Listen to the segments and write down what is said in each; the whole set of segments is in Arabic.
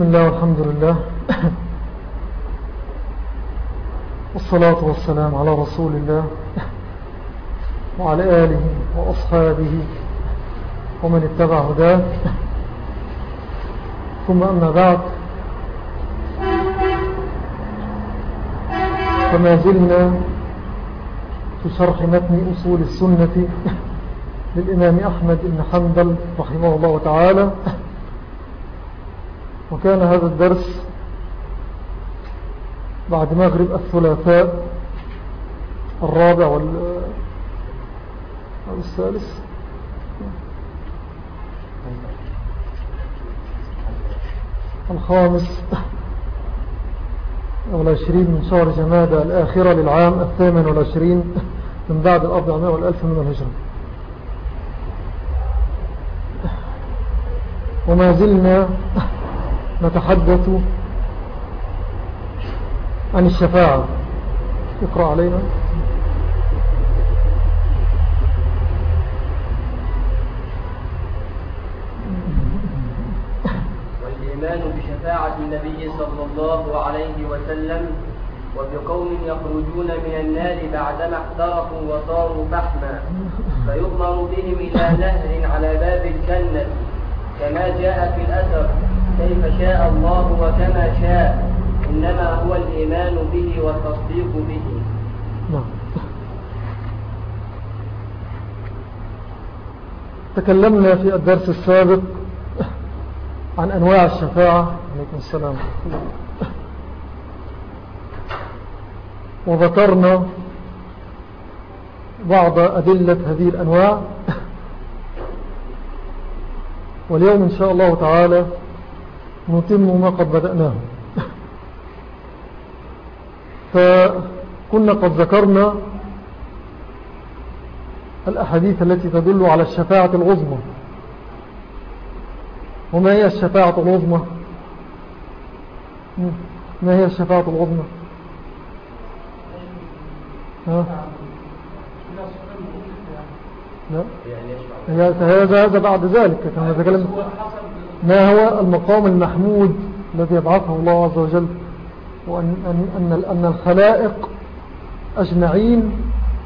بسم الله والحمد لله. والصلاة والسلام على رسول الله وعلى آله وأصحابه ومن اتبع هداه. ثم أما بعد فما زلنا في شرح متن أصول السنة للإمام أحمد بن حنبل رحمه الله تعالى. وكان هذا الدرس بعد مغرب الثلاثاء الرابع والثالث الخامس والعشرين من شهر جمادة الآخرة للعام الثامن والعشرين من بعد الأربعمائة والألف من الهجرة. وما زلنا نتحدث عن الشفاعة. اقرأ علينا. والإيمان بشفاعة النبي صلى الله عليه وسلم وبقوم يخرجون من النار بعدما احترقوا وصاروا فحما فيؤمر بهم إلى نهر على باب الجنة كما جاء في الأثر. كيف شاء الله وكما شاء إنما هو الإيمان به والتصديق به. نعم. تكلمنا في الدرس السابق عن أنواع الشفاعة. عليكم السلام. وذكرنا بعض أدلة هذه الأنواع. واليوم إن شاء الله تعالى نتم ما قد بدأناه. فكنا قد ذكرنا الأحاديث التي تدل على الشفاعة العظمى. وما هي الشفاعة العظمى؟ ما هي الشفاعة العظمى؟ ها؟ لا. هذا هذا بعد ذلك كما تكلم ما هو المقام المحمود الذي يبعثه الله عز وجل؟ وأن أن أن الخلائق أجمعين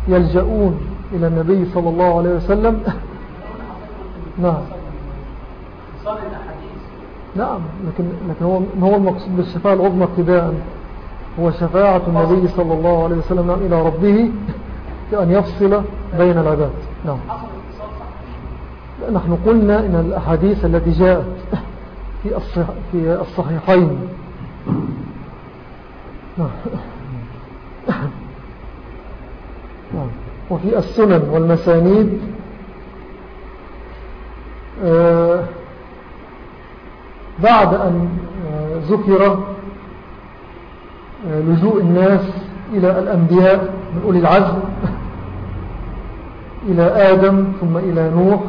يلجؤون إلى النبي صلى الله عليه وسلم. نعم. نعم لكن, لكن هو, هو المقصود بالشفاعة العظمى ابتداء؟ هو شفاعة النبي صلى الله عليه وسلم إلى ربه كأن يفصل بين العباد. نعم. نحن قلنا إن الأحاديث التي جاءت في, الصحيحين. نعم. وفي السنن والمسانيد آه، بعد أن آه، ذكر آه، لجوء الناس إلى الأنبياء من أولي العزم إلى آدم ثم إلى نوح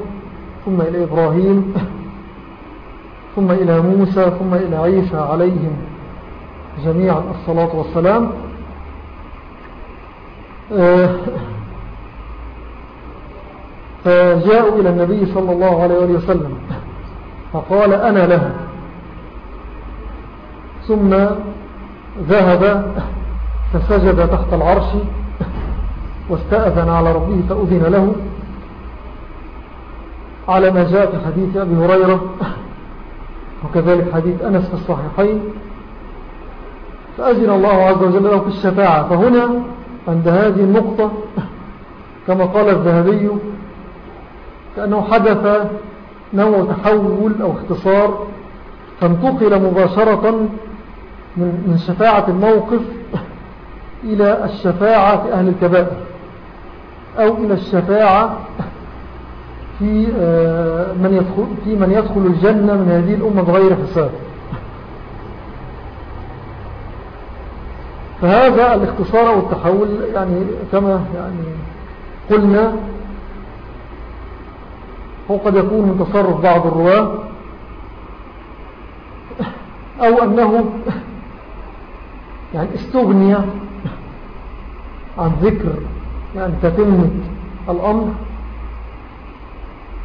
ثم إلى إبراهيم ثم إلى موسى ثم إلى عيسى عليهم جميعا الصلاة والسلام. آه، فجاءوا إلى النبي صلى الله عليه وسلم فقال أنا له ثم ذهب فسجد تحت العرش واستأذن على ربه فأذن له. على ما جاء في حديث أبي هريرة وكذلك حديث أنس في الصحيحين. فأذن الله عز وجل له في الشفاعة. فهنا عند هذه النقطة كما قال الذهبي كأنه حدث نوع تحول أو اختصار فانتقل مباشرة من شفاعة الموقف إلى الشفاعة في أهل الكبائر أو إلى الشفاعة في آه، من يدخل, في من يدخل الجنة من هذه الأمة بغير حساب. فهذا الاختصار والتحول يعني كما يعني قلنا هو قد يكون من تصرف بعض الرواة أو أنه يعني استغني عن ذكر يعني تتمة الأمر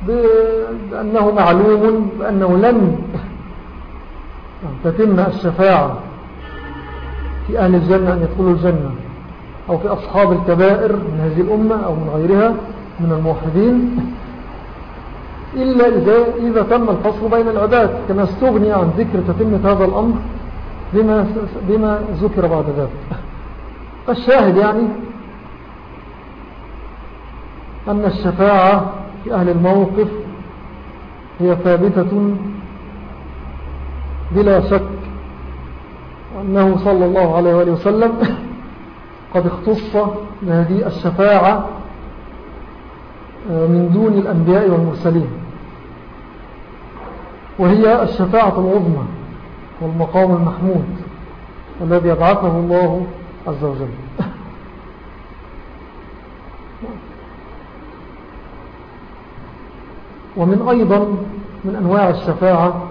بأنه معلوم بأنه لن تتم الشفاعة في أهل الجنة أن يدخلوا الجنة أو في أصحاب الكبائر من هذه الأمة أو من غيرها من الموحدين إلا إذا, إذا تم الفصل بين العباد كما استغني عن ذكر تتمة هذا الأمر بما, بما ذكر بعد ذلك. الشاهد يعني أن الشفاعة في أهل الموقف هي ثابتة بلا شك أنه صلى الله عليه وآله وسلم قد اختص بهذه الشفاعة آه، من دون الأنبياء والمرسلين. وهي الشفاعة العظمى والمقام المحمود الذي يبعثه الله عز وجل. ومن أيضا من أنواع الشفاعة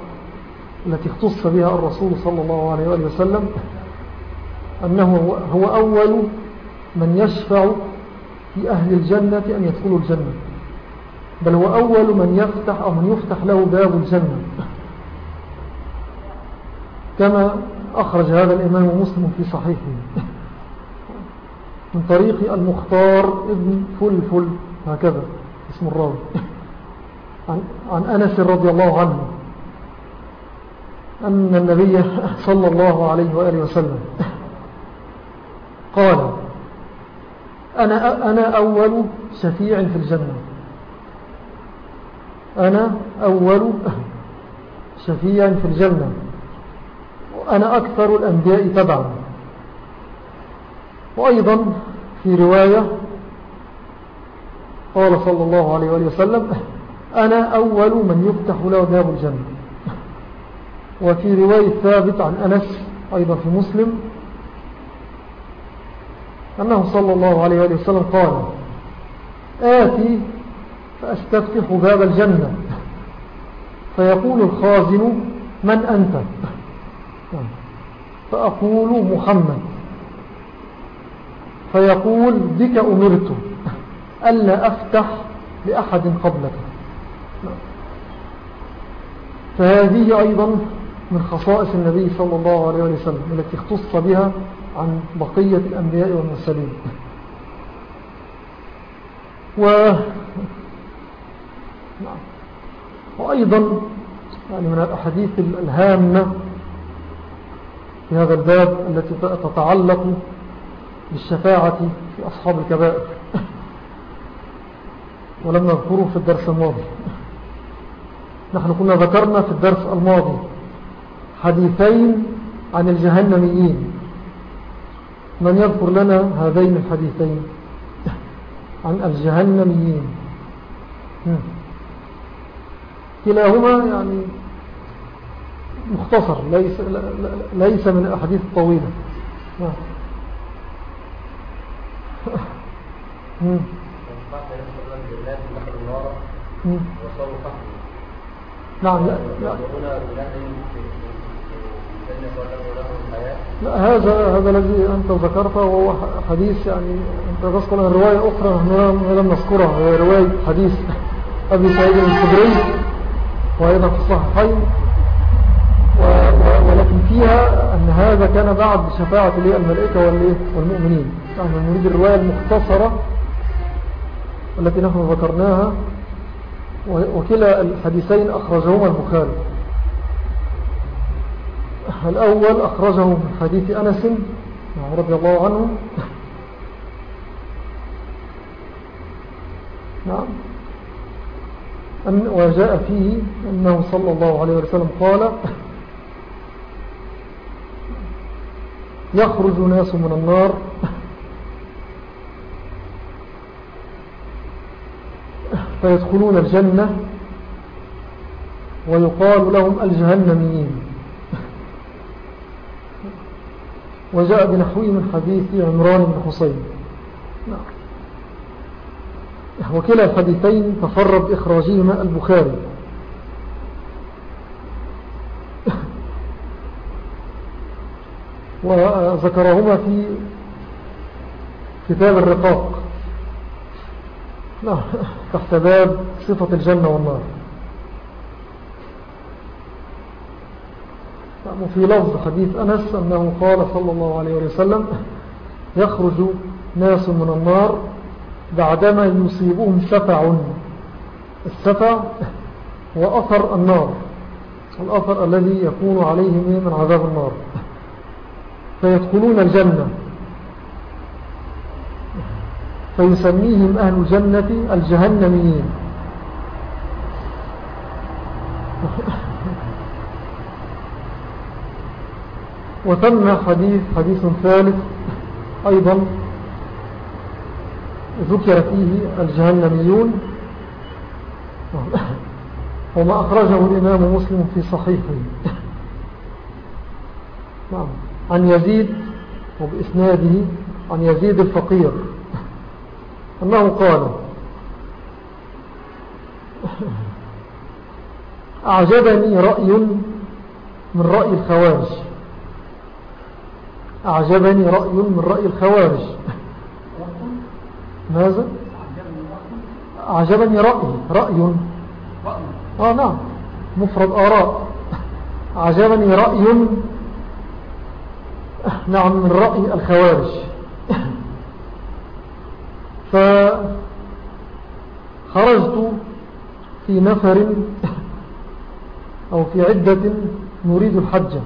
التي اختص بها الرسول صلى الله عليه وآله وسلم أنه هو أول من يشفع في أهل الجنة أن يدخلوا الجنة بل هو أول من يفتح أو من يفتح له باب الجنة. كما أخرج هذا الإمام مسلم في صحيحه من طريق المختار ابن فلفل هكذا اسم الراوي. عن, أنس رضي الله عنه أن النبي صلى الله عليه وآله وسلم قال أنا, أنا أول شفيع في الجنة. أنا أول شفيع في الجنة. وأنا أكثر الأنبياء تبعا. وأيضا في رواية قال صلى الله عليه وآله وسلم أنا أول من يفتح له باب الجنة. وفي رواية ثابت عن أنس أيضا في مسلم أنه صلى الله عليه وآله وسلم قال آتي فأستفتح باب الجنة. فيقول الخازن من أنت؟ فأقول محمد. فيقول بك أمرت ألا أفتح لأحد قبلك. فهذه أيضا من خصائص النبي صلى الله عليه وسلم التي اختص بها عن بقية الأنبياء والمرسلين. و... وأيضا يعني من الأحاديث الهامة في هذا الباب التي تتعلق بالشفاعة في أصحاب الكبائر. ولم نذكره في الدرس الماضي. نحن كنا ذكرنا في الدرس الماضي حديثين عن الجهنميين. من يذكر لنا هذين الحديثين؟ عن الجهنميين. كلاهما يعني مختصر ليس, ليس من الأحاديث الطويلة. نعم نعم لا لا. لا هذا هذا الذي أنت ذكرته وهو حديث يعني أنت تذكر رواية أخرى نحن لم نذكرها هي رواية حديث أبي سعيد الخدري وأيضا في الصحيحين ولكن فيها أن هذا كان بعد شفاعة الملائكة والمؤمنين. نحن نريد الرواية المختصرة التي نحن ذكرناها. وكلا الحديثين أخرجهما البخاري. الأول أخرجه من حديث أنس رضي الله عنه. نعم. وجاء فيه أنه صلى الله عليه وسلم قال يخرج ناس من النار. فيدخلون الجنة ويقال لهم الجهنميين. وجاء بنحوه من حديث عمران بن حسين. وكلا الحديثين تفرد إخراجهما البخاري. وذكرهما في كتاب الرقاق. نعم تحت باب صفة الجنة والنار. وفي لفظ حديث أنس أنه قال صلى الله عليه وسلم يخرج ناس من النار بعدما يصيبهم سفع. السفع هو أثر النار الأثر الذي يكون عليهم من عذاب النار. فيدخلون الجنة. فيسميهم أهل الجنة الجهنميين. وتم حديث حديث ثالث أيضا. ذكر فيه الجهنميون. وما أخرجه الإمام مسلم في صحيحه. نعم. عن يزيد وبإسناده عن يزيد الفقير. أنه قال أعجبني رأي من رأي الخوارج. أعجبني رأي من رأي الخوارج. ماذا؟ أعجبني رأي رأي. آه نعم. مفرد آراء. أعجبني رأي نعم من رأي الخوارج. فخرجت في نفر أو في عدة نريد الحج.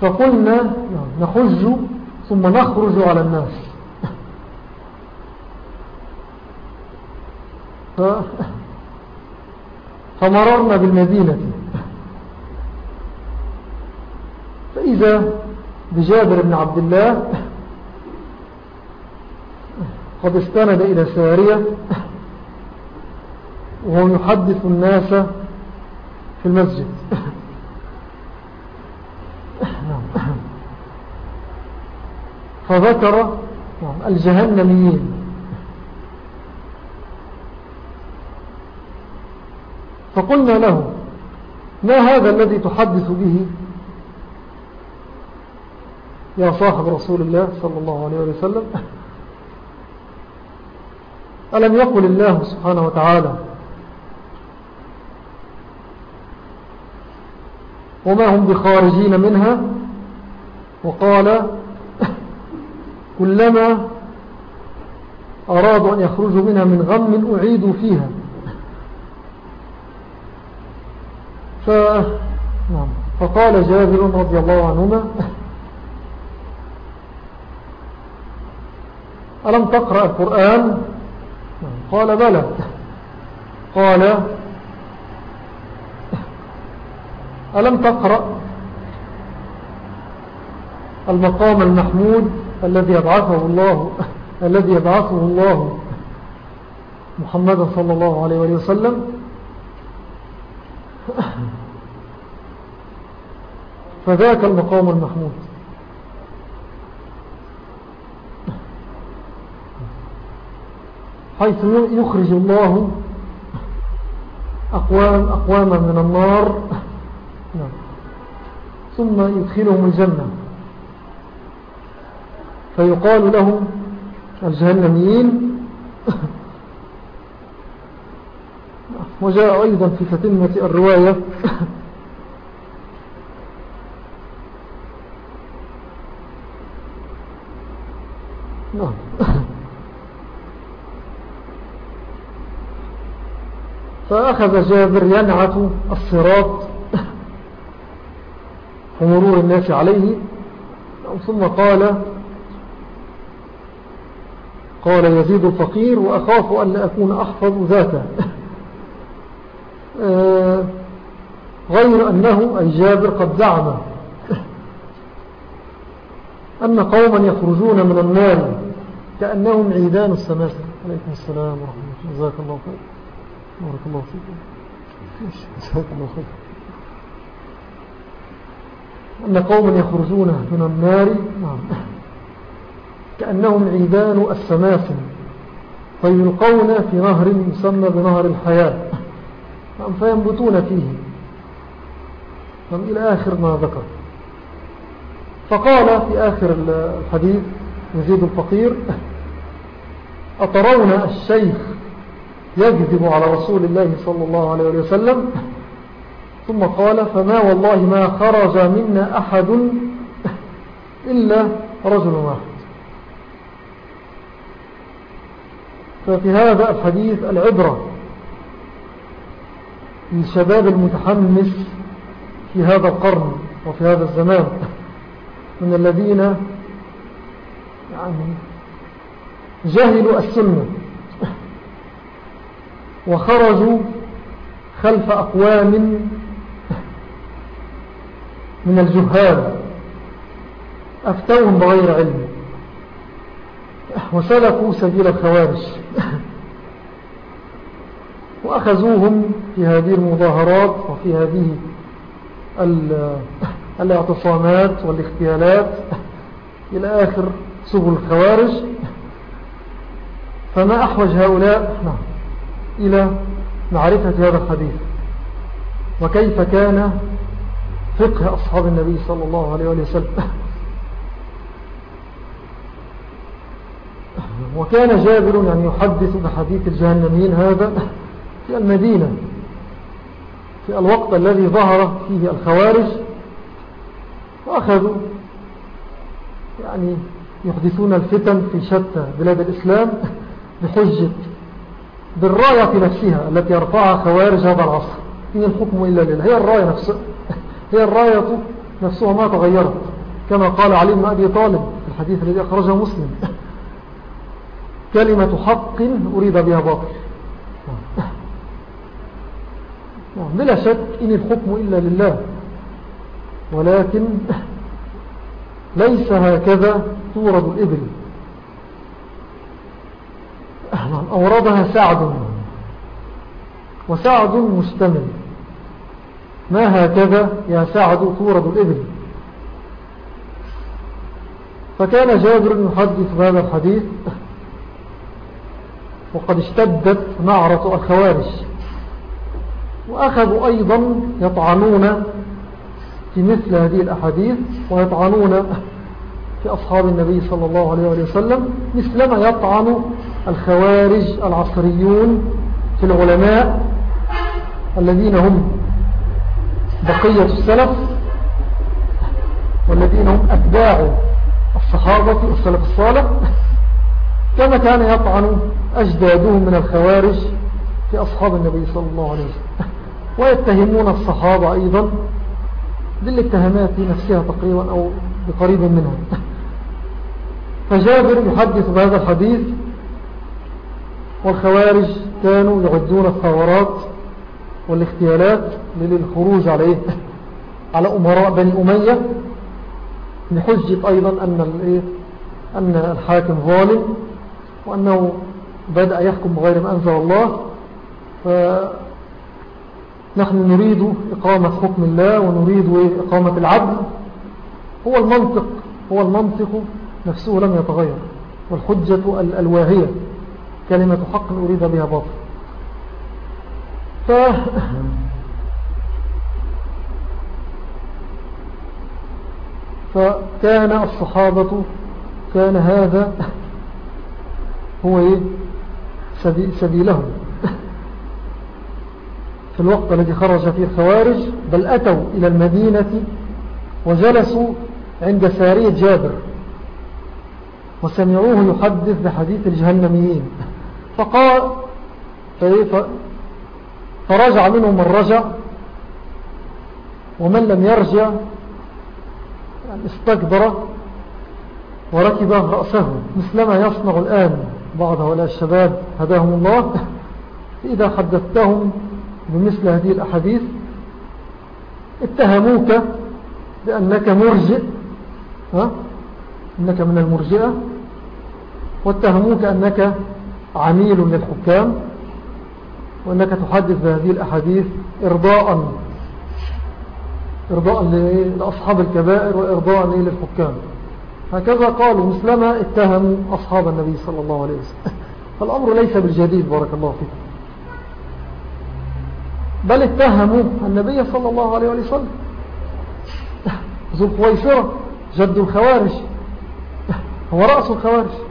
فقلنا نحج ثم نخرج على الناس. فمررنا بالمدينة. فإذا بجابر بن عبد الله قد استند إلى سارية وهو يحدث الناس في المسجد. فذكر الجهنميين. فقلنا له ما هذا الذي تحدث به؟ يا صاحب رسول الله صلى الله عليه وسلم. ألم يقل الله سبحانه وتعالى وما هم بخارجين منها وقال كلما أرادوا أن يخرجوا منها من غم أعيدوا فيها ف... نعم. فقال جابر رضي الله عنهما ألم تقرأ القرآن قال بلى. قال ألم تقرأ المقام المحمود الذي يبعثه الله الذي يبعثه الله محمد صلى الله عليه وسلم؟ فذاك المقام المحمود. حيث يخرج الله أقوام أقواما من النار. نعم. ثم يدخلهم الجنة. فيقال لهم الجهنميين. وجاء أيضا في فتنة الرواية. نعم. فأخذ جابر ينعت الصراط ومرور الناس عليه ثم قال قال يزيد الفقير وأخاف أن أكون أحفظ ذاته. آه، غير أنه أي جابر قد زعم أن قوما يخرجون من النار كأنهم عيدان السماسة عليكم السلام ورحمة الله. جزاك الله خير. بارك الله فيكم جزاك الله خير. أن قوما يخرجون من النار نعم. كأنهم عيدان السماسم فيلقون في نهر يسمى بنهر الحياة نعم فينبتون فيه. نعم إلى آخر ما ذكر. فقال في آخر الحديث يزيد الفقير أترون الشيخ يكذب على رسول الله صلى الله عليه وسلم. ثم قال فما والله ما خرج منا أحد إلا رجل واحد. ففي هذا الحديث العبرة للشباب المتحمس في هذا القرن وفي هذا الزمان من الذين يعني جهلوا السنة. وخرجوا خلف أقوام من الجهال أفتوهم بغير علم وسلكوا سبيل الخوارج وأخذوهم في هذه المظاهرات وفي هذه الاعتصامات والاختيالات إلى آخر سبل الخوارج. فما أحوج هؤلاء؟ نعم، إلى معرفة هذا الحديث. وكيف كان فقه أصحاب النبي صلى الله عليه وسلم. وكان جابر يعني يحدث بحديث الجهنميين هذا في المدينة. في الوقت الذي ظهر فيه الخوارج. وأخذوا يعني يحدثون الفتن في شتى بلاد الإسلام بحجة بالراية نفسها التي يرفعها خوارج هذا العصر. إن الحكم إلا لله. هي الراية نفسها هي الراية نفسها ما تغيرت. كما قال علي بن أبي طالب في الحديث الذي أخرجه مسلم. كلمة حق أريد بها باطل. بلا شك إن الحكم إلا لله. ولكن ليس هكذا تورد الإبل. أوردها سعد. وسعد مستمل ما هكذا يا سعد تورد الإبل؟ فكان جابر يحدث هذا الحديث. وقد اشتدت معرة الخوارج. وأخذوا أيضا يطعنون في مثل هذه الأحاديث ويطعنون في أصحاب النبي صلى الله عليه وسلم مثلما يطعن الخوارج العصريون في العلماء الذين هم بقية السلف والذين هم أتباع الصحابة والسلف الصالح كما كان يطعن أجدادهم من الخوارج في أصحاب النبي صلى الله عليه وسلم. ويتهمون الصحابة أيضا بالاتهامات نفسها تقريبا أو بقريب منها فجابر يحدث بهذا الحديث والخوارج كانوا يعدون الثورات والاختيالات للخروج عليه. على أمراء بني أمية. لحجة أيضا أن, أن الحاكم ظالم وأنه بدأ يحكم بغير ما أنزل الله. فنحن نريد إقامة حكم الله ونريد إقامة العدل. هو المنطق هو المنطق نفسه لم يتغير والحجة الواهية كلمة حق أريد بها باطل. ف فكان الصحابة كان هذا هو إيه؟ سبيلهم. في الوقت الذي خرج فيه الخوارج بل أتوا إلى المدينة وجلسوا عند سارية جابر. وسمعوه يحدث بحديث الجهنميين. فقال فرجع منهم من رجع ومن لم يرجع يعني استكبر وركب رأسه. مثلما يصنع الآن بعض هؤلاء الشباب هداهم الله. إذا حدثتهم بمثل هذه الأحاديث اتهموك بأنك مرجئ؟ أنك من المرجئة. واتهموك أنك عميل للحكام وأنك تحدث بهذه الأحاديث إرضاء إرضاء لأصحاب الكبائر وإرضاء للحكام هكذا قالوا مسلمة اتهموا أصحاب النبي صلى الله عليه وسلم. فالأمر ليس بالجديد بارك الله فيك. بل اتهموا النبي صلى الله عليه وسلم. ذو الخويصرة جد الخوارج. هو رأس الخوارج.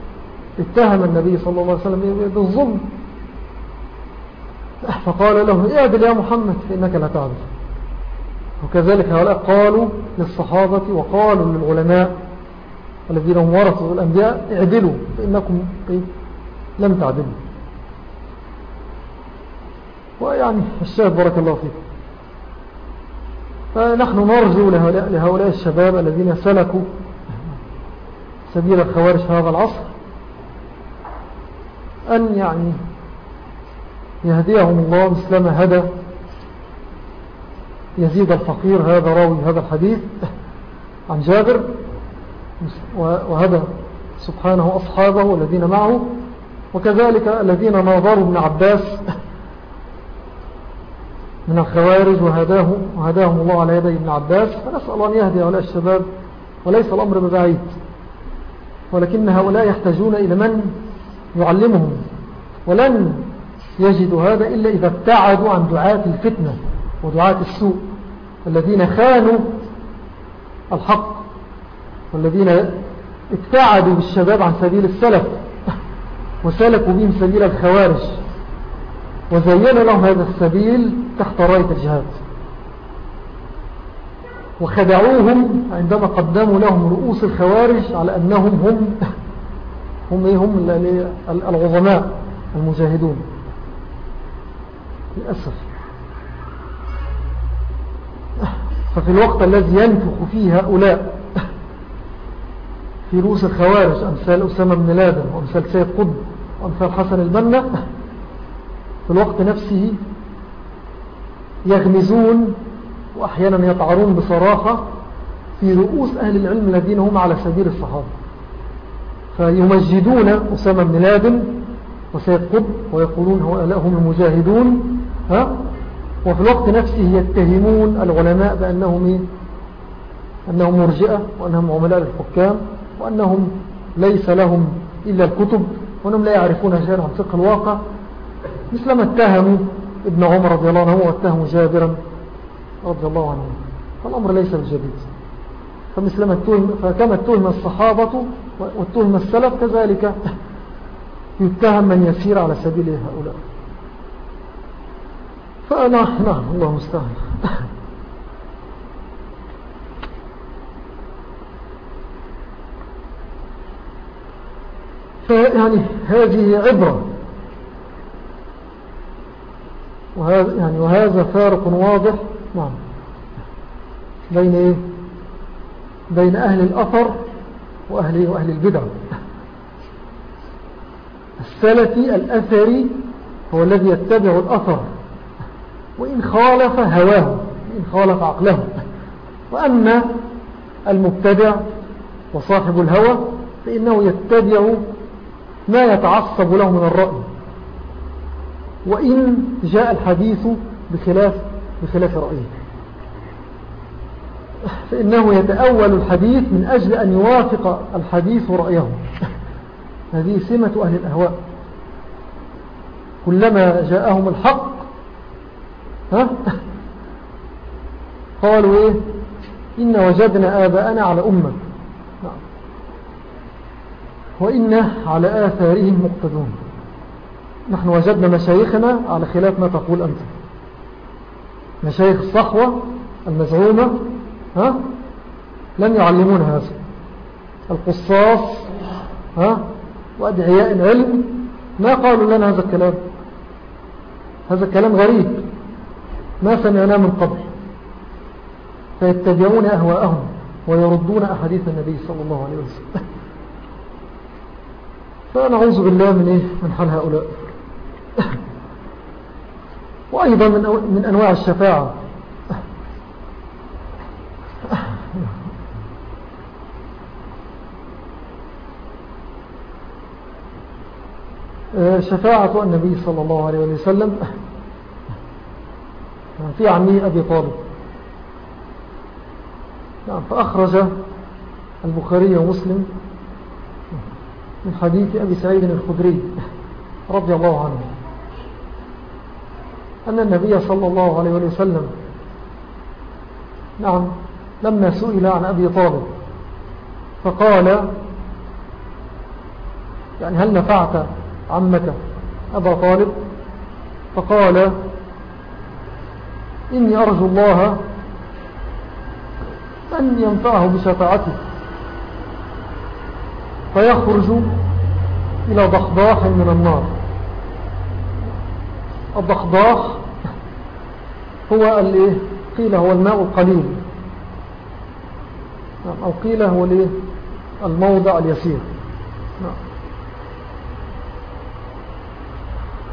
اتهم النبي صلى الله عليه وسلم بالظلم. فقال له اعدل يا محمد فإنك لا تعدل وكذلك هؤلاء قالوا للصحابة وقالوا للعلماء الذين هم ورثوا الأنبياء اعدلوا فإنكم إيه؟ لم تعدلوا. ويعني الشاهد بارك الله فيكم فنحن نرجو لهؤلاء الشباب الذين سلكوا سبيل الخوارج في هذا العصر أن يعني يهديهم الله مثلما هدى. يزيد الفقير هذا راوي هذا الحديث عن جابر وهدى سبحانه أصحابه الذين معه وكذلك الذين ناظروا ابن عباس من الخوارج وهداه وهداهم الله على يدي ابن عباس. فنسأل أن يهدي هؤلاء الشباب وليس الأمر ببعيد ولكن هؤلاء يحتاجون إلى من؟ يعلمهم ولن يجدوا هذا إلا إذا ابتعدوا عن دعاة الفتنة ودعاة السوء. الذين خانوا الحق والذين ابتعدوا بالشباب عن سبيل السلف وسلكوا بهم سبيل الخوارج وزين لهم هذا السبيل تحت راية الجهاد. وخدعوهم عندما قدموا لهم رؤوس الخوارج على أنهم هم هم, إيه؟ هم العظماء المجاهدون. للأسف. ففي الوقت الذي ينفخ فيه هؤلاء في رؤوس الخوارج أمثال أسامة بن لادن وأمثال سيد قطب وأمثال حسن البنا في الوقت نفسه يغمزون وأحيانا يطعرون بصراحة في رؤوس أهل العلم الذين هم على سبيل الصحابة. فيمجدون أسامة بن لادن وسيد قطب ويقولون هم المجاهدون ها؟ وفي الوقت نفسه يتهمون العلماء بأنهم إيه؟ أنهم مرجئة وأنهم عملاء للحكام وأنهم ليس لهم إلا الكتب وأنهم لا يعرفون شيئا عن فقه الواقع مثلما اتهموا ابن عمر رضي الله عنه واتهموا جابرا رضي الله عنه فالأمر ليس بالجديد فمثلما التهم فكما اتهم الصحابة واتهم السلف كذلك يتهم من يسير على سبيل هؤلاء. فأنا نعم الله مستعان فيعني هذه عبرة. وهذا, يعني وهذا فارق واضح. نعم. بين إيه؟ بين أهل الأثر وأهل, وأهل البدع. السلفي الأثري هو الذي يتبع الأثر. وإن خالف هواه وإن خالف عقله. وأما المبتدع وصاحب الهوى فإنه يتبع ما يتعصب له من الرأي. وإن جاء الحديث بخلاف, بخلاف رأيه. فإنه يتأول الحديث من أجل أن يوافق الحديث رأيه. هذه سمة أهل الأهواء. كلما جاءهم الحق ها؟ قالوا إيه؟ إن وجدنا آباءنا على أمة. وإن على آثارهم مقتدون. نحن وجدنا مشايخنا على خلاف ما تقول أنت. مشايخ الصحوة المزعومة ها؟ لم يعلمون هذا. القصاص ها؟ وأدعياء العلم ما قالوا لنا هذا الكلام. هذا الكلام غريب. ما سمعناه من قبل. فيتبعون أهواءهم ويردون أحاديث النبي صلى الله عليه وسلم. فنعوذ بالله من, إيه؟ من حال هؤلاء. وأيضا من, من أنواع الشفاعة. شفاعة النبي صلى الله عليه وسلم. في عمي أبي طالب. نعم فأخرج البخاري ومسلم من حديث أبي سعيد الخدري رضي الله عنه أن النبي صلى الله عليه وسلم نعم لما سئل عن أبي طالب فقال يعني هل نفعت عمك أبا طالب فقال إني أرجو الله أن ينفعه بشفاعته. فيخرج إلى ضخضاح من النار. الضخضاح هو اللي قيل هو الماء القليل. أو قيل هو الموضع اليسير.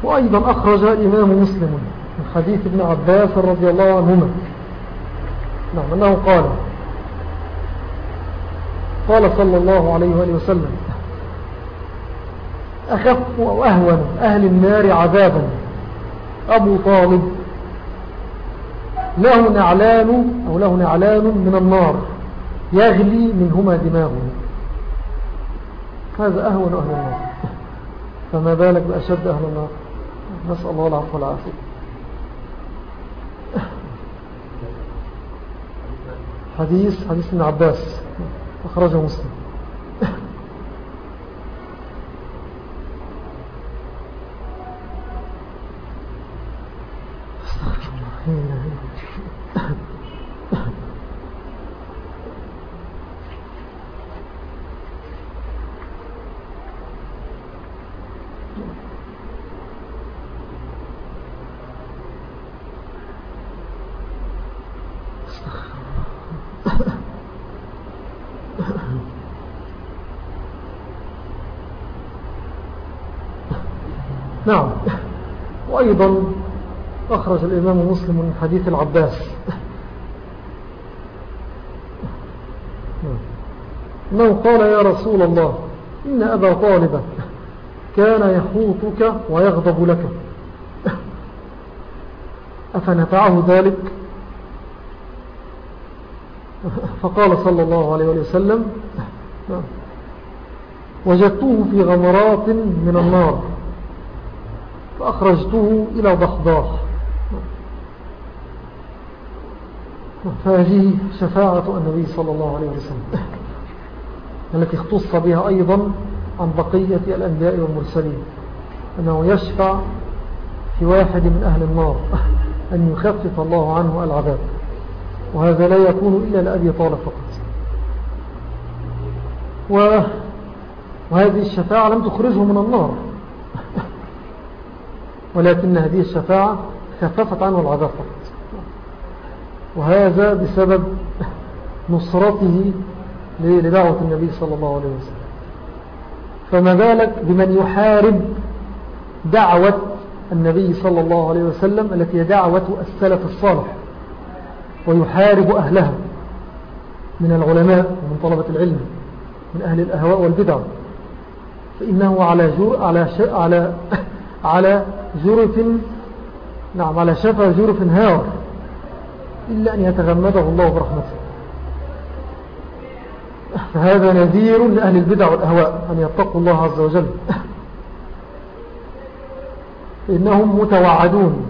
وأيضا أخرج الإمام مسلم من حديث ابن عباس رضي الله عنهما. نعم أنه قال قال صلى الله عليه وآله وسلم أخف أو أهون أهل النار عذابا. أبو طالب له نعلان أو له نعلان من النار يغلي منهما دماغه. هذا أهون أهل النار. فما بالك بأشد أهل النار؟ نسأل الله العفو والعافية. حديث حديث ابن عباس. أخرجه مسلم. نعم. وأيضا أخرج الإمام مسلم من حديث العباس. أنه قال يا رسول الله إن أبا طالب كان يحوطك ويغضب لك. أفنفعه ذلك؟ فقال صلى الله عليه وسلم وجدته في غمرات من النار. فأخرجته إلى ضخضاخ فهذه شفاعة النبي صلى الله عليه وسلم التي اختص بها أيضا عن بقية الأنبياء والمرسلين أنه يشفع في واحد من أهل النار أن يخفف الله عنه العذاب وهذا لا يكون إلا لأبي طالب فقط. وهذه الشفاعة لم تخرجه من النار. ولكن هذه الشفاعة خففت عنه العذاب فقط وهذا بسبب نصرته لدعوة النبي صلى الله عليه وسلم فما بالك بمن يحارب دعوة النبي صلى الله عليه وسلم التي دعوة السلف الصالح ويحارب أهلها من العلماء ومن طلبة العلم من أهل الأهواء والبدع فإنه على على. على على جرف نعم على شفا جرف هار إلا أن يتغمده الله برحمته. فهذا نذير لأهل البدع والأهواء أن يتقوا الله عز وجل. إنهم متوعدون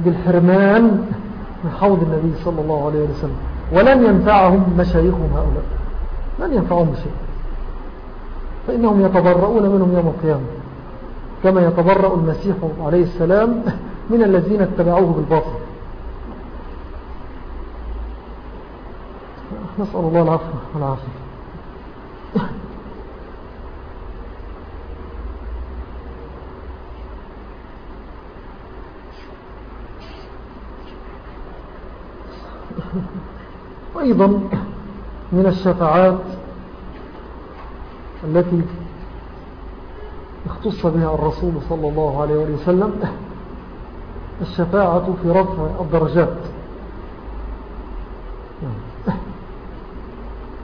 بالحرمان من حوض النبي صلى الله عليه وسلم ولن ينفعهم مشايخهم هؤلاء. لن ينفعهم شيء. فإنهم يتبرؤون منهم يوم القيامة. كما يتبرأ المسيح عليه السلام من الذين اتبعوه بالباطل. نسأل الله العفو والعافية. أيضا من الشفاعات التي اختص بها الرسول صلى الله عليه وسلم الشفاعة في رفع الدرجات.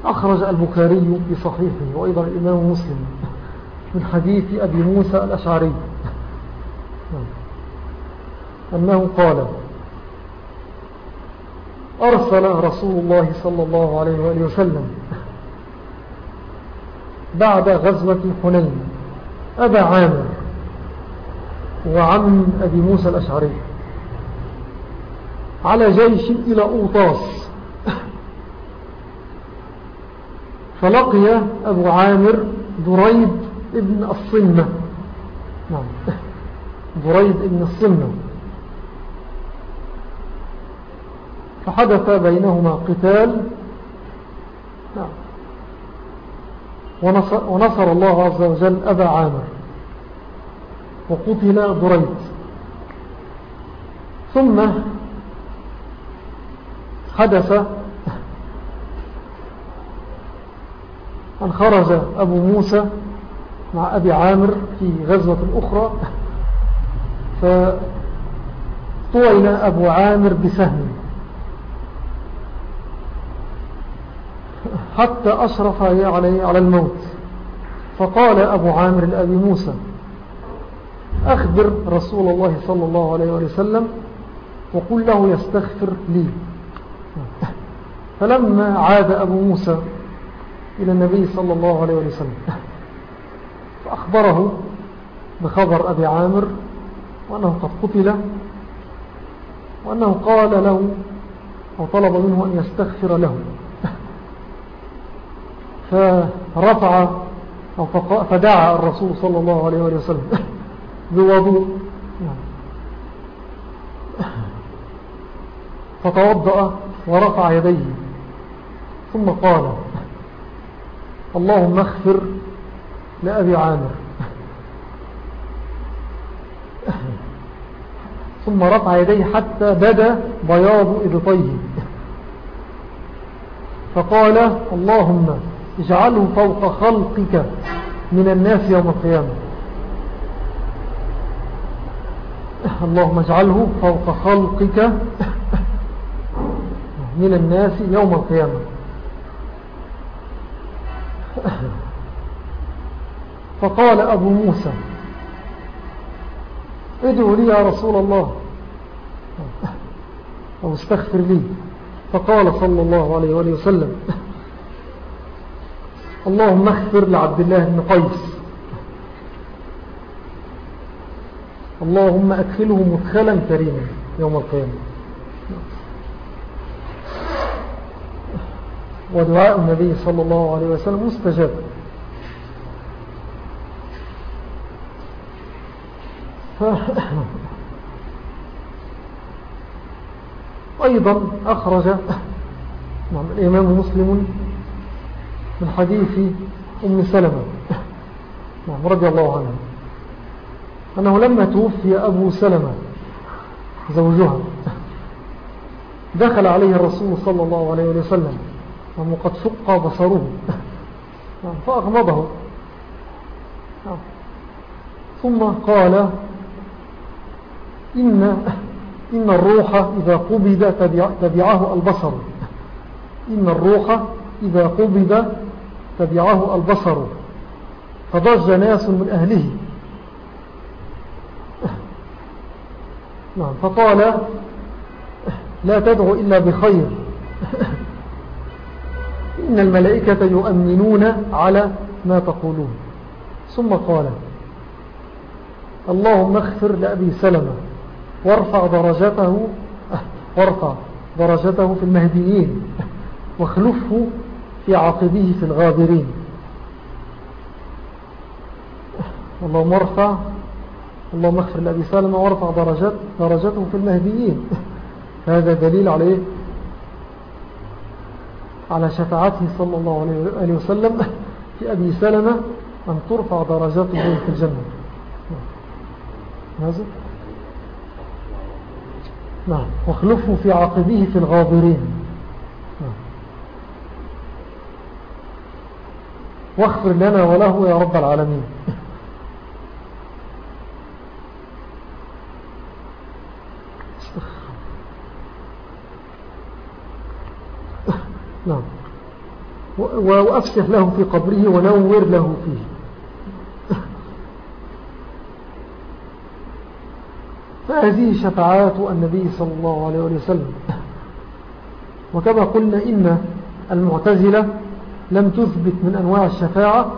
أخرج البخاري في صحيحه وأيضا الإمام مسلم من حديث أبي موسى الأشعري أنه قال أرسل رسول الله صلى الله عليه وسلم بعد غزوة حنين. أبا عامر وعم أبي موسى الأشعري على جيش إلى أوطاس. فلقي أبو عامر دريد ابن الصنة نعم. دريد ابن الصنة فحدث بينهما قتال. ونصر, الله عز وجل أبا عامر وقتل دريد ثم حدث أن خرج أبو موسى مع أبي عامر في غزوة أخرى فطوين أبو عامر بسهم. حتى أشرف عليه على الموت. فقال أبو عامر لأبي موسى أخبر رسول الله صلى الله عليه وسلم وقل له يستغفر لي. فلما عاد أبو موسى إلى النبي صلى الله عليه وسلم فأخبره بخبر أبي عامر وأنه قد قتل وأنه قال له أو طلب منه أن يستغفر له. فرفع أو فدعا الرسول صلى الله عليه وسلم. بوضوء. فتوضأ ورفع يديه. ثم قال اللهم اغفر لأبي عامر. ثم رفع يديه حتى بدا بياض إبطيه. فقال اللهم اجعله فوق خلقك من الناس يوم القيامة. اللهم اجعله فوق خلقك من الناس يوم القيامة. فقال أبو موسى ادعو لي يا رسول الله. أو استغفر لي. فقال صلى الله عليه وآله وسلم اللهم اغفر لعبد الله بن قيس. اللهم أدخله مدخلا كريما يوم القيامة. ودعاء النبي صلى الله عليه وسلم مستجاب. أيضا أخرج نعم الإمام مسلم من حديث أم سلمة. نعم رضي الله عنها. أنه لما توفي أبو سلمة زوجها دخل عليه الرسول صلى الله عليه وسلم وقد شق بصره نعم، فأغمضه. نعم. ثم قال إن, إن الروح إذا قبض تبعه البصر. إن الروح إذا قبض تبعه البصر فضج ناس من أهله. نعم فقال لا تدعو إلا بخير. إن الملائكة يؤمنون على ما تقولون. ثم قال اللهم اغفر لأبي سلمة وارفع درجته وارفع درجته في المهديين واخلفه في عقبه في الغابرين. اللهم ارفع اللهم اغفر لأبي سلمة وارفع درجت درجته في المهديين. هذا دليل عليه على شفاعته صلى الله عليه وسلم في أبي سلمة أن ترفع درجاته في الجنة. ماذا؟ نعم. واخلفه في عقبه في الغابرين نعم. واغفر لنا وله يا رب العالمين. نعم. وأفسح له في قبره ونور له فيه. فهذه شفاعات النبي صلى الله عليه وسلم. وكما قلنا إن المعتزلة لم تثبت من أنواع الشفاعة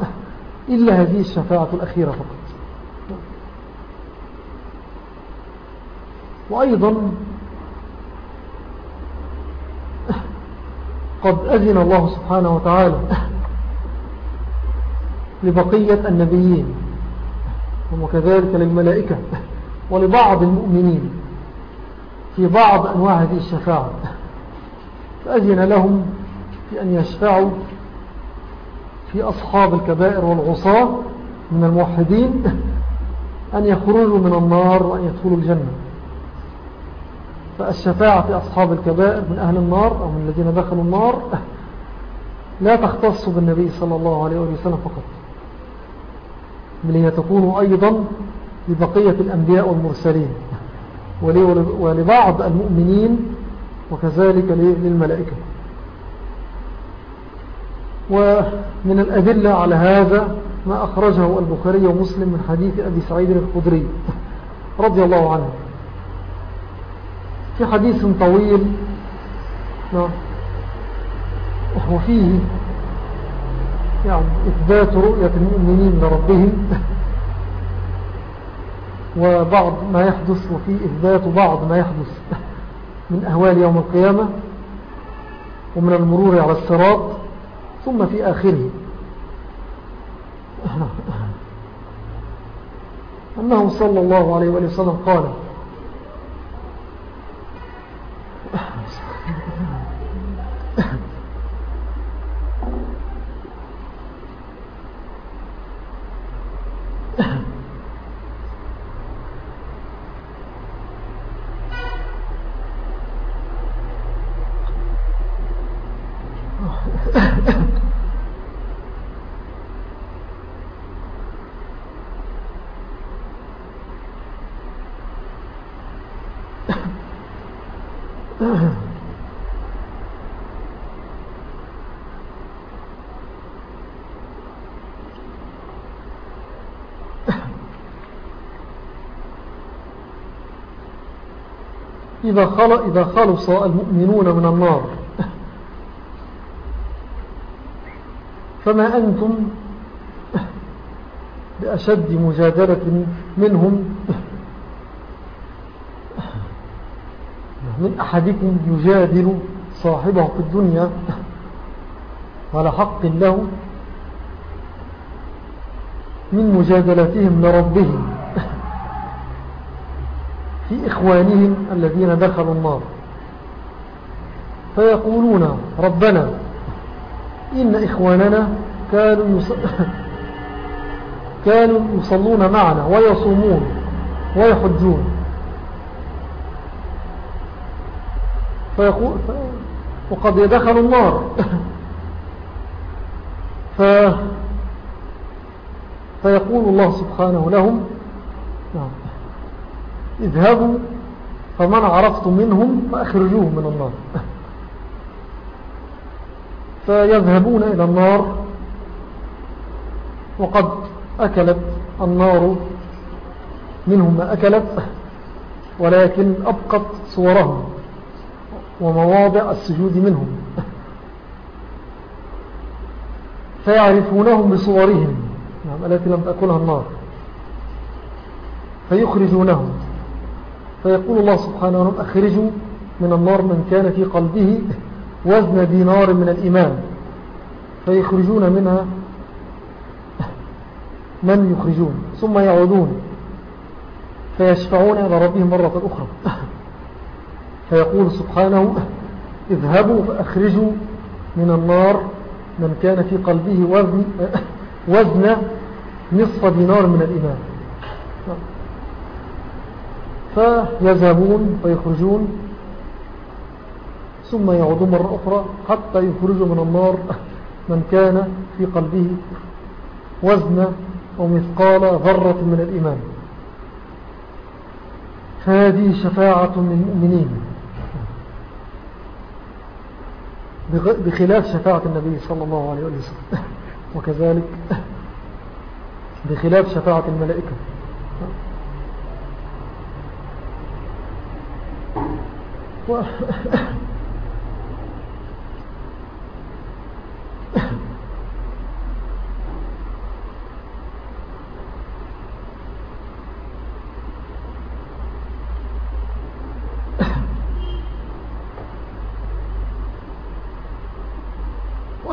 إلا هذه الشفاعة الأخيرة فقط. وأيضا قد أذن الله سبحانه وتعالى لبقية النبيين وكذلك للملائكة ولبعض المؤمنين في بعض أنواع هذه الشفاعة فأذن لهم في أن يشفعوا في أصحاب الكبائر والعصاة من الموحدين أن يخرجوا من النار وأن يدخلوا الجنة. فالشفاعة في أصحاب الكبائر من أهل النار أو من الذين دخلوا النار لا تختص بالنبي صلى الله عليه وسلم فقط بل هي تكون أيضا لبقية الأنبياء والمرسلين ولبعض المؤمنين وكذلك للملائكة. ومن الأدلة على هذا ما أخرجه البخاري ومسلم من حديث أبي سعيد الخدري رضي الله عنه. في حديث طويل نعم وفيه يعني إثبات رؤية المؤمنين لربهم وبعض ما يحدث وفي إثبات بعض ما يحدث من أهوال يوم القيامة ومن المرور على الصراط. ثم في آخره. أنه صلى الله عليه وسلم قال إذا, خل إذا خلص المؤمنون من النار. فما أنتم بأشد مجادلة منهم من أحدكم يجادل صاحبه في الدنيا على حق له من مجادلتهم لربهم في إخوانهم الذين دخلوا النار فيقولون ربنا إن إخواننا كانوا. كانوا يصلون معنا ويصومون ويحجون فيقول وقد يدخلوا النار. ف... فيقول الله سبحانه لهم نعم اذهبوا فمن عرفتم منهم فأخرجوهم من النار. فيذهبون إلى النار وقد أكلت النار منهم ما أكلت ولكن أبقت صورهم. ومواضع السجود منهم. فيعرفونهم بصورهم. نعم التي لم تأكلها النار. فيخرجونهم. فيقول الله سبحانه وتعالى أخرجوا من النار من كان في قلبه وزن دينار من الإيمان. فيخرجون منها. من يخرجون؟ ثم يعودون. فيشفعون إلى ربهم مرة أخرى. فيقول سبحانه اذهبوا فأخرجوا من النار من كان في قلبه وزن, وزن نصف دينار من الإيمان. فيذهبون فيخرجون ثم يعودون مرة أخرى حتى يخرجوا من النار من كان في قلبه وزن أو مثقال ذرة من الإيمان. فهذه شفاعة للمؤمنين. بخلاف شفاعة النبي صلى الله عليه وسلم. وكذلك بخلاف شفاعة الملائكة. و...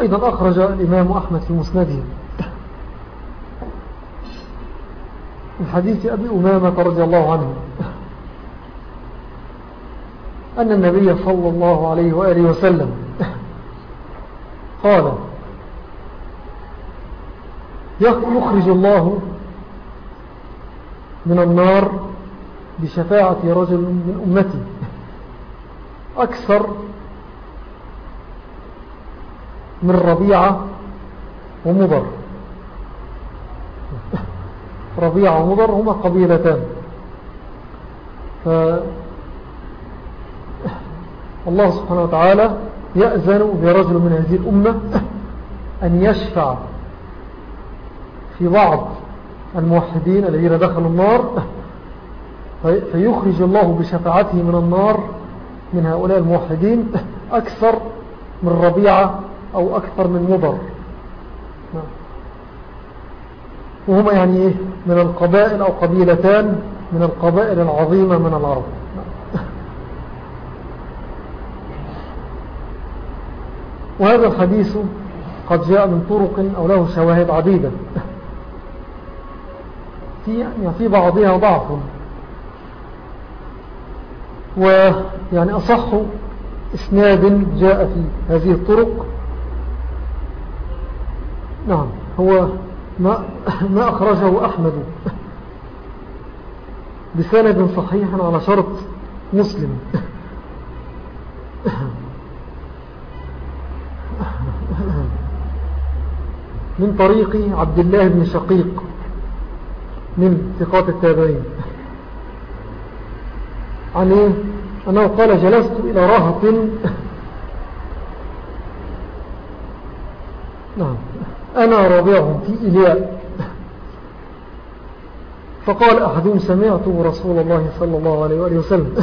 وأيضا أخرج الإمام أحمد في مسنده. من حديث أبي أمامة رضي الله عنه. أن النبي صلى الله عليه وآله وسلم قال يخرج الله من النار بشفاعة رجل من أمتي. أكثر من ربيعة ومضر. ربيعة ومضر هما قبيلتان. الله سبحانه وتعالى يأذن برجل من هذه الأمة أن يشفع في بعض الموحدين الذين دخلوا النار فيخرج الله بشفاعته من النار من هؤلاء الموحدين أكثر من ربيعة أو أكثر من مضر وهما يعني إيه؟ من القبائل أو قبيلتان من القبائل العظيمة من العرب وهذا الحديث قد جاء من طرق أو له شواهد عديدة. في, يعني في بعضها ضعف. ويعني أصح إسناد جاء في هذه الطرق نعم. هو ما, ما أخرجه أحمد. بسند صحيح على شرط مسلم. من طريق عبد الله بن شقيق من ثقات التابعين. عن إيه؟ أنه قال جلست إلى رهط نعم. أنا رابعهم في إلياء. فقال أحدهم سمعت رسول الله صلى الله عليه وآله وسلم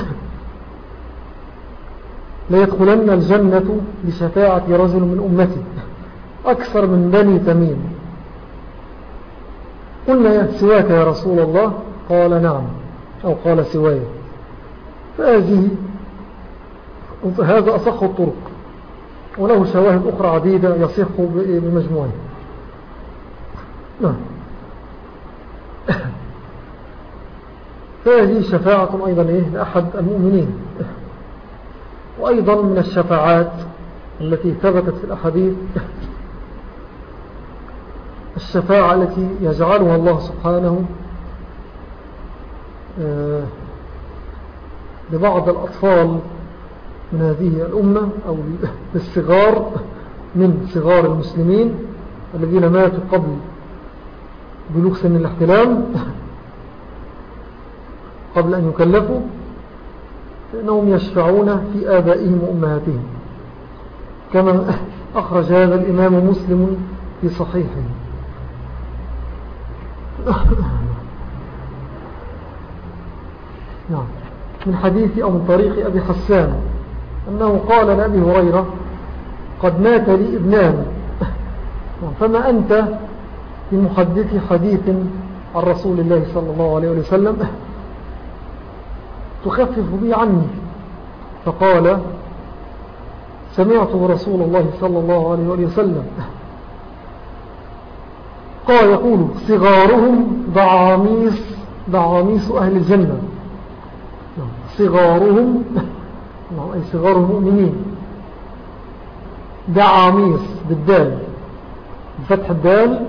ليدخلن الجنة بشفاعة رجل من أمتي أكثر من بني تميم. قلنا سواك يا رسول الله؟ قال نعم. أو قال سواي. فهذه هذا أصح الطرق وله شواهد أخرى عديدة يصح بمجموعه فهذه شفاعة أيضا إيه؟ لأحد المؤمنين. وأيضا من الشفاعات التي ثبتت في الأحاديث. الشفاعة التي يجعلها الله سبحانه آه، لبعض الأطفال من هذه الأمة أو للصغار من صغار المسلمين الذين ماتوا قبل بلوغ سن الاحتلام قبل أن يكلفوا فإنهم يشفعون في آبائهم وأمهاتهم. كما أخرج هذا الإمام مسلم في صحيحه. نعم. من حديث أو من طريق أبي حسان أنه قال لأبي هريرة قد مات لي ابنان. فما أنت بمحدث حديث عن رسول الله صلى الله عليه وسلم تخفف بي عني. فقال سمعت رسول الله صلى الله عليه وسلم قال يقول صغارهم ضعاميس ضعاميس أهل الجنة. صغارهم أي صغار المؤمنين. دعاميس بالدال بفتح الدال.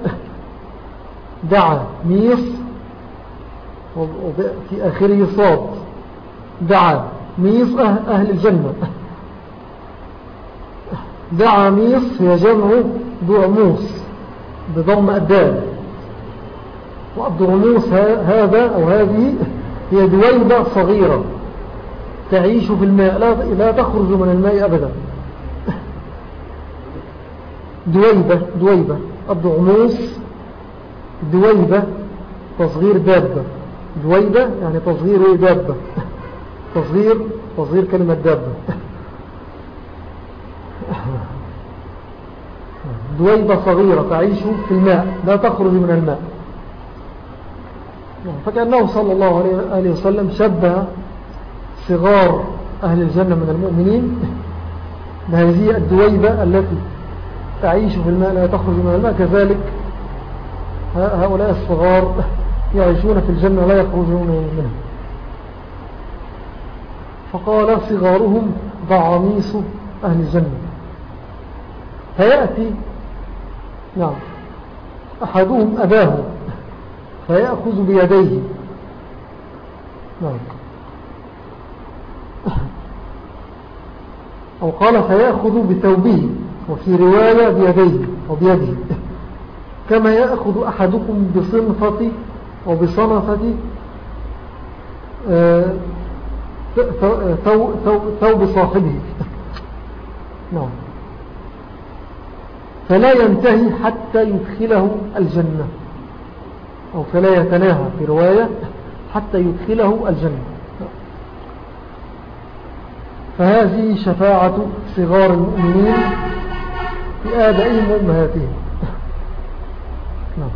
دعا ميس في آخره صاد دعا ميس أه-، أهل الجنة. دعا ميس هي جمع دعموس بضم الدال. والدرموس هذا أو هذه هي دويبة صغيرة. تعيش في الماء. لا تخرج من الماء أبدا. دويبة دويبة الدرموس دويبة تصغير دابة. دويبة يعني تصغير دابة. تصغير تصغير كلمة دابة. دويبة صغيرة تعيش في الماء لا تخرج من الماء. فكأنه صلى الله عليه وسلم شبه صغار أهل الجنة من المؤمنين. بهذه الدويبة التي تعيش في الماء لا تخرج من الماء. كذلك هؤلاء الصغار يعيشون في الجنة لا يخرجون منها. فقال صغارهم ضعاميس أهل الجنة. فيأتي نعم. أحدهم أباه فيأخذ بيديه. نعم. أو قال فيأخذ بثوبه وفي رواية بيديه وبيده. كما يأخذ أحدكم بصنفة وبصنفة آه، ثوب صاحبه. نعم. فلا ينتهي حتى يدخله الجنة. أو فلا يتناهى في رواية حتى يدخله الجنة. فهذه شفاعة صغار المؤمنين في آبائهم وأمهاتهم نعم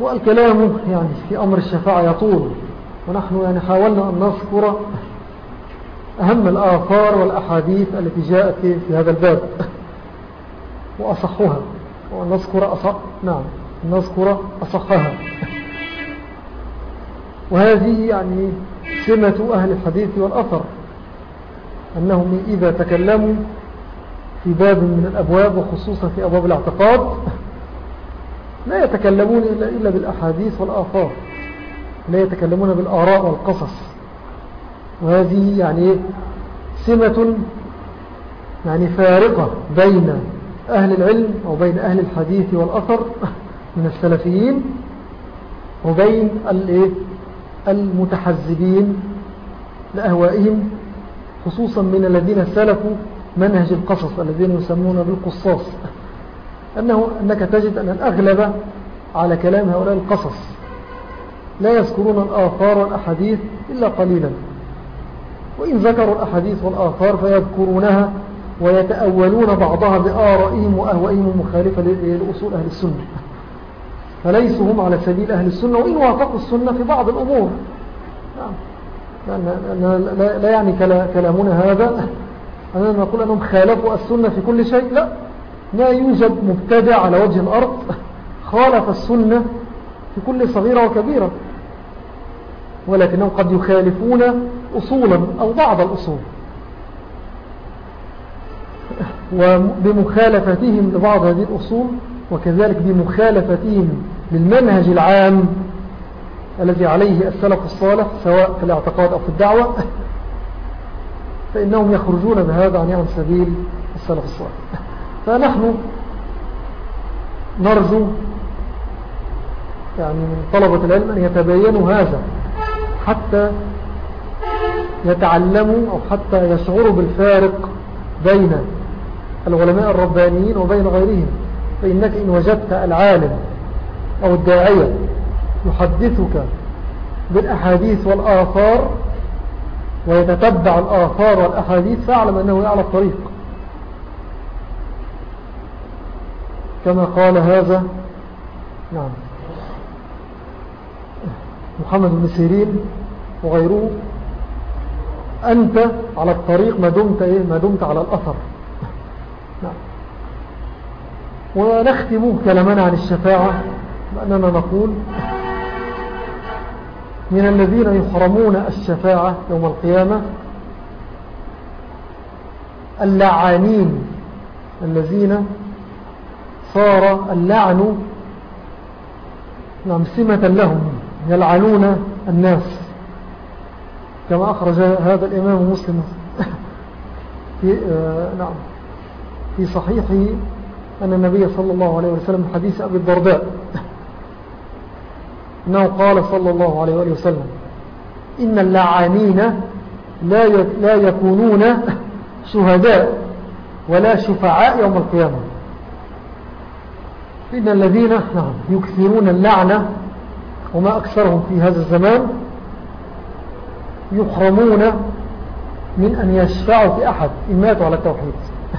والكلام يعني في أمر الشفاعة يطول. ونحن يعني حاولنا أن نذكر أهم الآثار والأحاديث التي جاءت في هذا الباب. وأصحها. ونذكر أصح نعم نذكر أصحها. وهذه يعني سمة أهل الحديث والأثر. أنهم إذا تكلموا في باب من الأبواب وخصوصا في أبواب الاعتقاد لا يتكلمون إلا, إلا بالأحاديث والآثار. لا يتكلمون بالآراء والقصص. وهذه يعني سمة يعني فارقة بين أهل العلم أو بين أهل الحديث والأثر من السلفيين وبين المتحزبين لأهوائهم خصوصا من الذين سلفوا منهج القصص الذين يسمون بالقصاص. أنه أنك تجد أن الأغلب على كلام هؤلاء القصص لا يذكرون الآثار والأحاديث إلا قليلا. وإن ذكروا الأحاديث والآثار فيذكرونها ويتأولون بعضها بآرائهم وأهوائهم المخالفة لأصول أهل السنة. فليسوا هم على سبيل أهل السنة وإن وافقوا السنة في بعض الأمور. نعم. لا, يعني كلامنا هذا. أننا نقول أنهم خالفوا السنة في كل شيء. لا. لا يوجد مبتدع على وجه الأرض خالف السنة في كل صغيرة وكبيرة ولكنهم قد يخالفون أصولا أو بعض الأصول. وبمخالفتهم لبعض هذه الأصول وكذلك بمخالفتهم للمنهج العام الذي عليه السلف الصالح سواء في الاعتقاد أو في الدعوة فإنهم يخرجون بهذا عن سبيل السلف الصالح. فنحن نرجو يعني من طلبة العلم أن يتبينوا هذا حتى يتعلموا أو حتى يشعروا بالفارق بين العلماء الربانيين وبين غيرهم. فإنك إن وجدت العالم أو الداعية يحدثك بالأحاديث والآثار ويتتبع الآثار والأحاديث فاعلم أنه يعلى الطريق. كما قال هذا. نعم. محمد بن سيرين وغيره. أنت على الطريق ما دمت, إيه؟ ما دمت على الأثر. نعم. ونختم كلامنا عن الشفاعة بأننا نقول من الذين يحرمون الشفاعة يوم القيامة اللعانين الذين صار اللعن نعم سمة لهم يلعنون الناس. كما أخرج هذا الإمام مسلم في, آه نعم في صحيحه أن النبي صلى الله عليه وسلم حديث أبي الدرداء أنه قال صلى الله عليه وسلم إن اللعانين لا لا يكونون شهداء ولا شفعاء يوم القيامة. إن الذين يكثرون اللعنة وما أكثرهم في هذا الزمان يحرمون من أن يشفعوا في أحد إن ماتوا على التوحيد.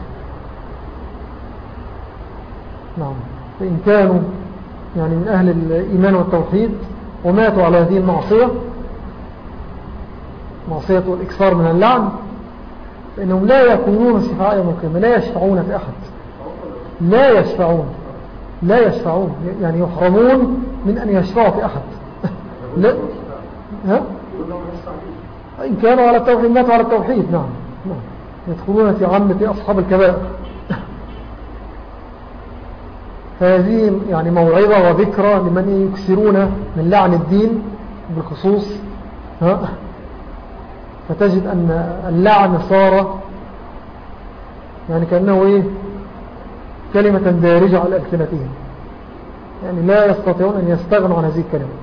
نعم. فإن كانوا يعني من أهل الإيمان والتوحيد وماتوا على هذه المعصية معصية الإكثار من اللعن فإنهم لا يكونون شفعاء يوم القيامة لا يشفعون في أحد. لا يشفعون. لا يشفعون يعني يحرمون من أن يشفعوا في أحد. لا. ها؟ إن كانوا على التوحيد ماتوا على التوحيد نعم, نعم. يدخلون في عامة أصحاب الكبائر. فهذه يعني موعظة وذكرى لمن يكسرون من لعن الدين بالخصوص ها؟ فتجد أن اللعن صار يعني كأنه إيه؟ كلمة دارجة على ألسنتهم. يعني لا يستطيعون أن يستغنوا عن هذه الكلمة.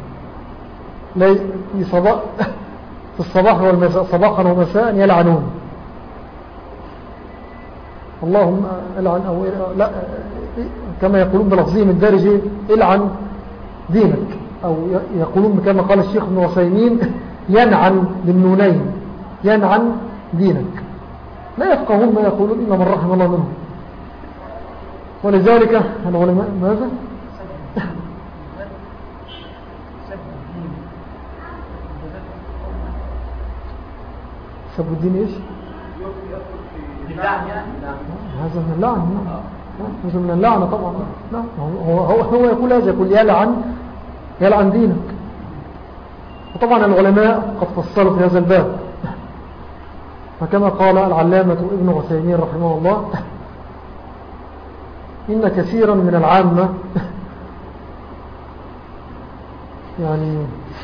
في, صباح في الصباح والمساء صباحا ومساء يلعنون. اللهم العن أو لا كما يقولون بلفظهم الدارج العن دينك. أو يقولون كما قال الشيخ ابن وسيمين ينعن بالنونين ينعن دينك. لا يفقهون ما يقولون إلا من رحم الله منهم. ولذلك العلماء ماذا؟ سب الدين إيش؟ هذا من اللعن هذا من اللعنة طبعا لا هو, هو, هو يقول هذا يقول يلعن يلعن دينك. وطبعا العلماء قد فصلوا في هذا الباب. فكما قال العلامة ابن عثيمين رحمه الله إن كثيرا من العامة يعني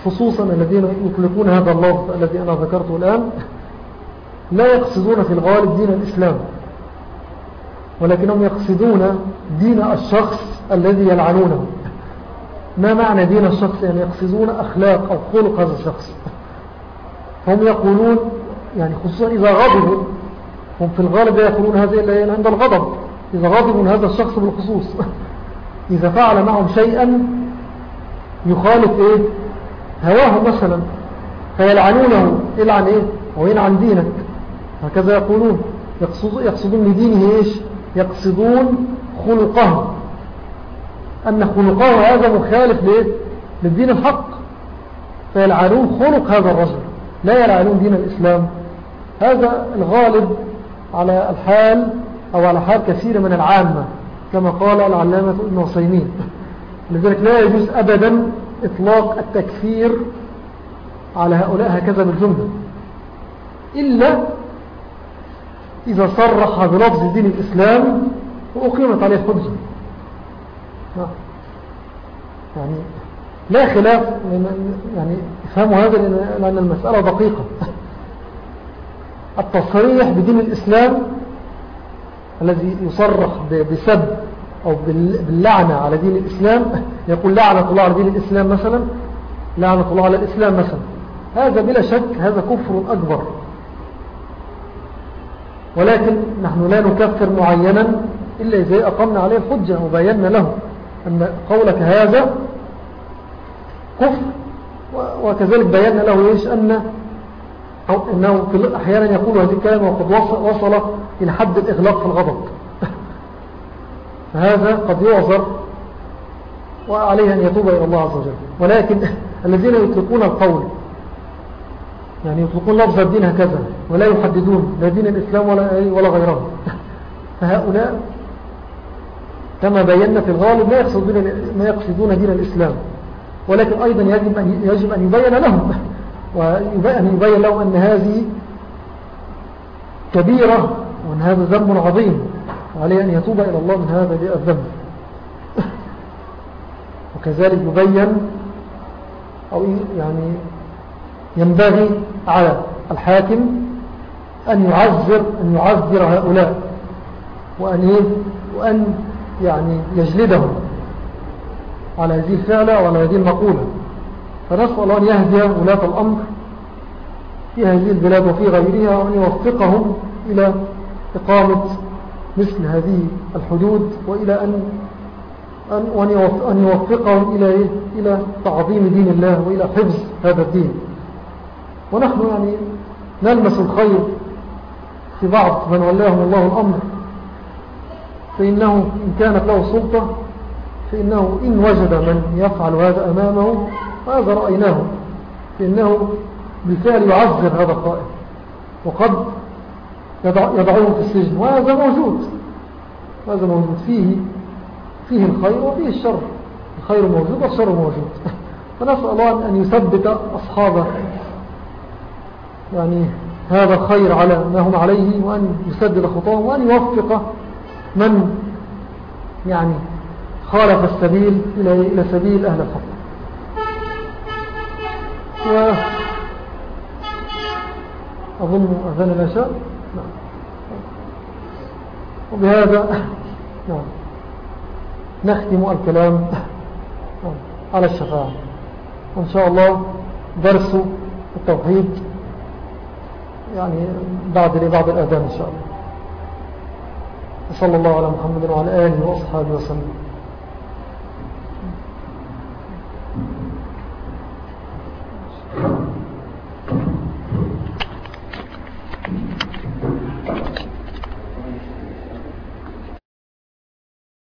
خصوصا الذين يطلقون هذا اللفظ الذي أنا ذكرته الآن لا يقصدون في الغالب دين الإسلام ولكنهم يقصدون دين الشخص الذي يلعنونه. ما معنى دين الشخص؟ يعني يقصدون أخلاق أو خلق هذا الشخص. هم يقولون يعني خصوصا إذا غضبوا هم في الغالب يقولون هذا إلا عند الغضب. إذا غضبوا من هذا الشخص بالخصوص. إذا فعل معهم شيئا يخالف إيه؟ هواه مثلا. فيلعنونه. إلعن إيه؟ ويلعن دينك. هكذا يقولون. يقصد يقصدون لدينه إيش؟ يقصدون خلقه. أن خلقه هذا مخالف ليه للدين الحق. فيلعنون خلق هذا الرجل. لا يلعنون دين الإسلام. هذا الغالب على الحال أو على حال كثير من العامة كما قال العلامة ابن لذلك لا يجوز أبدا إطلاق التكفير على هؤلاء هكذا بالجملة. إلا إذا صرح بلفظ دين الإسلام وأقيمت عليه حجة. يعني لا خلاف يعني افهموا هذا لأن المسألة دقيقة. التصريح بدين الإسلام الذي يصرح بسب أو باللعنة على دين الإسلام. يقول لعنة الله على دين الإسلام مثلا. لعنة الله على الإسلام مثلا. هذا بلا شك هذا كفر أكبر. ولكن نحن لا نكفر معينا إلا إذا أقمنا عليه الحجة وبينا له أن قولك هذا كفر وكذلك بينا له أن أو أنه أحيانا يقول هذه الكلمة وقد وصل إلى حد الإغلاق في الغضب. فهذا قد يعذر وعليه أن يتوب إلى الله عز وجل. ولكن الذين يطلقون القول يعني يطلقون لفظ الدين هكذا ولا يحددون لا دين الإسلام ولا, ولا غيره فهؤلاء كما بينا في الغالب لا يقصدون, ما يقصدون دين الإسلام. ولكن أيضا يجب أن, يجب أن يبين لهم وأن يبين لهم أن هذه كبيرة وأن هذا ذنب عظيم وعليه أن يتوب إلى الله من هذا الذنب. وكذلك يبين أو يعني ينبغي على الحاكم أن يعذر أن يعذر هؤلاء وأن وأن يعني يجلدهم على هذه الفعلة وعلى هذه المقولة. فنسأل أن يهدي ولاة الأمر في هذه البلاد وفي غيرها وأن يوفقهم إلى إقامة مثل هذه الحدود وإلى أن أن يوفقهم إلى؟ إلى تعظيم دين الله وإلى حفظ هذا الدين ونحن يعني نلمس الخير في بعض من ولاهم الله الأمر فإنه إن كانت له سلطة فإنه إن وجد من يفعل هذا أمامه هذا رأيناه فإنه بالفعل يعذر هذا القائد وقد يضعوه في السجن وهذا موجود هذا موجود فيه فيه الخير وفيه الشر الخير موجود والشر موجود. فنسأل الله أن يثبت أصحابه يعني هذا خير على ما هم عليه وأن يسدد خطاهم وأن يوفق من يعني خالف السبيل إلى سبيل أهل الحق و أظن أذان العشاء نعم. وبهذا نعم. نختم الكلام. على الشفاعة وإن شاء الله درس التوحيد يعني بعد بعد الأذان إن شاء الله. وصلى الله على محمد وعلى آله وأصحابه وسلم.